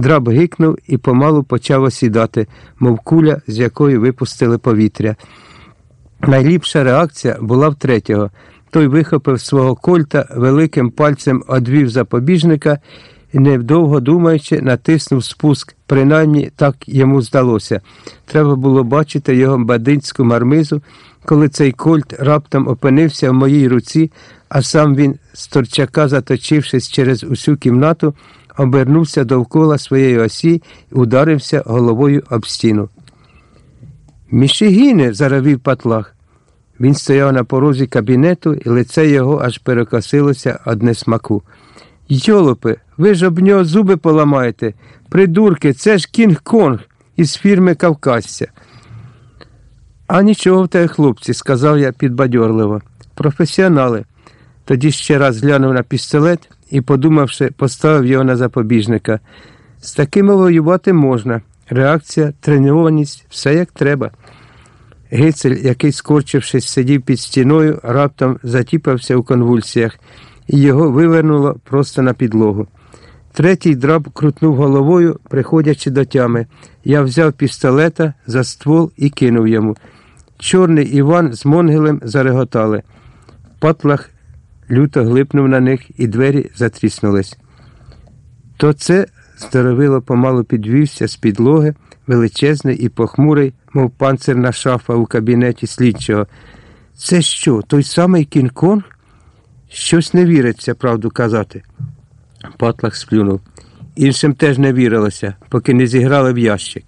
Драб гикнув і помалу почав осідати, мов куля, з якої випустили повітря. Найліпша реакція була в третього. Той вихопив свого кольта, великим пальцем одвів запобіжника і, невдовго думаючи, натиснув спуск. Принаймні так йому здалося. Треба було бачити його бадинську мармизу, коли цей кольт раптом опинився в моїй руці, а сам він, з торчака заточившись через усю кімнату, обернувся довкола своєї осі і ударився головою об стіну. Мішигіне, заравів патлах. Він стояв на порозі кабінету, і лице його аж перекосилося одне смаку. Йолопи, ви ж об нього зуби поламаєте. Придурки, це ж Кінг-Конг із фірми Кавказця. А нічого в тебе, хлопці, сказав я підбадьорливо. Професіонали. Тоді ще раз глянув на пістолет і, подумавши, поставив його на запобіжника. З такими воювати можна. Реакція, тренованість, все як треба. Гицель, який, скорчившись, сидів під стіною, раптом затіпався у конвульсіях, і його вивернуло просто на підлогу. Третій драб крутнув головою, приходячи до тями. Я взяв пістолета за ствол і кинув йому. Чорний Іван з Монгелем зареготали. Патлах люто глипнув на них, і двері затріснулись. То це здоровило помалу підвівся з підлоги, величезний і похмурий, мов панцирна шафа у кабінеті слідчого. Це що, той самий Кінг-Конг? Щось не віриться, правду казати. Патлах сплюнув. Іншим теж не вірилося, поки не зіграли в ящик.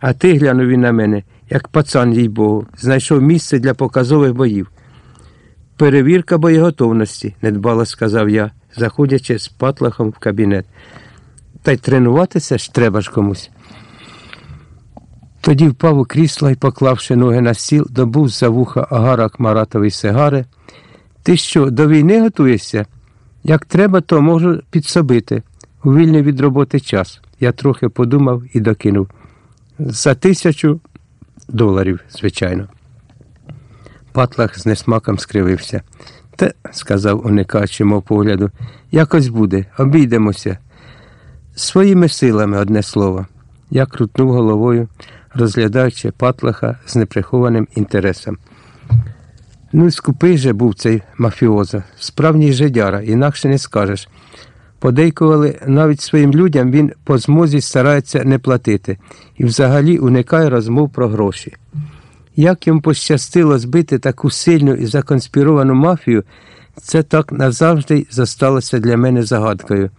А ти, глянув він на мене, як пацан, їй Богу, знайшов місце для показових боїв. Перевірка боєготовності, недбало сказав я, заходячи з патлахом в кабінет. Та й тренуватися ж треба ж комусь. Тоді впав у крісло і, поклавши ноги на стіл, добув за вуха агарок маратової сигари. Ти що, до війни готуєшся? Як треба, то можу підсобити. У вільний від роботи час. Я трохи подумав і докинув. За тисячу доларів, звичайно. Патлах з несмаком скривився. Та, сказав, уникаючи мов погляду, якось буде, обійдемося. Своїми силами, одне слово. Я крутнув головою, розглядаючи патлаха з неприхованим інтересом. Ну, скупий же був цей мафіоза, справній жидяра, інакше не скажеш. Подейкували, навіть своїм людям він по змозі старається не платити і взагалі уникає розмов про гроші. Як йому пощастило збити таку сильну і законспіровану мафію, це так назавжди зосталося для мене загадкою.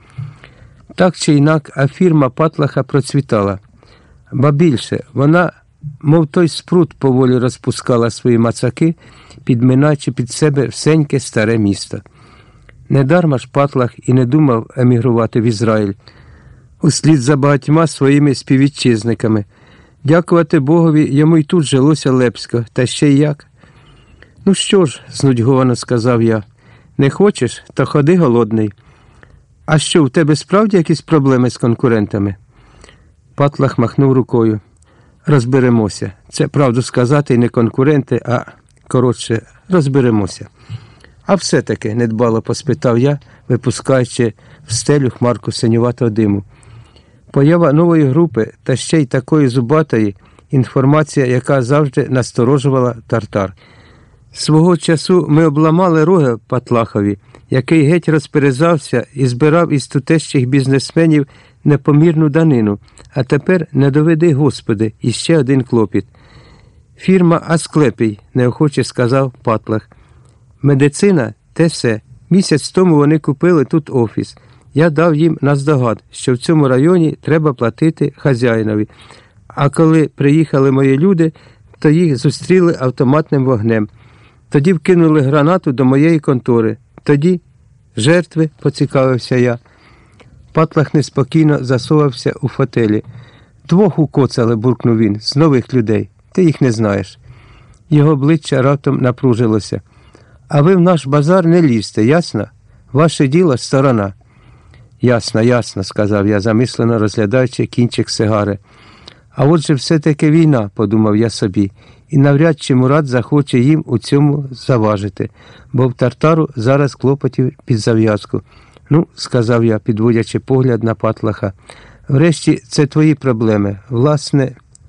Так чи інак, а фірма Патлаха процвітала. Ба більше, вона, мов той спрут, поволі розпускала свої мацаки, підминаючи під себе всеньке старе місто. Недарма ж Патлах і не думав емігрувати в Ізраїль, услід за багатьма своїми співвітчизниками. Дякувати Богові, йому й тут жилося лепсько, та ще й як. Ну що ж, знудьговано сказав я, не хочеш, то ходи голодний. А що, у тебе справді якісь проблеми з конкурентами? Патлах махнув рукою. Розберемося. Це правду сказати не конкуренти, а коротше, розберемося. А все-таки, недбало поспитав я, випускаючи в стелю хмарку синюватого диму. Поява нової групи та ще й такої зубатої інформація, яка завжди насторожувала тартар. Свого часу ми обламали роги Патлахові, який геть розперезався і збирав із тутещих бізнесменів непомірну данину, а тепер не доведи, Господи, іще один клопіт. Фірма Асклепій, неохоче сказав Патлах. Медицина те все. Місяць тому вони купили тут офіс. Я дав їм наздогад, що в цьому районі треба платити хазяїнові. А коли приїхали мої люди, то їх зустріли автоматним вогнем. Тоді вкинули гранату до моєї контори. Тоді жертви, поцікавився я. Патлах неспокійно засовався у фотелі. Двох укоцали, буркнув він, з нових людей. Ти їх не знаєш. Його обличчя раптом напружилося. А ви в наш базар не лізьте, ясно? Ваше діло сторона. Ясно, ясно, сказав я, замислено розглядаючи кінчик сигари. А отже, все-таки війна, подумав я собі, і навряд чи Мурат захоче їм у цьому заважити, бо в тартару зараз клопотів під зав'язку. Ну, сказав я, підводячи погляд на патлаха, Врешті, це твої проблеми. Власне,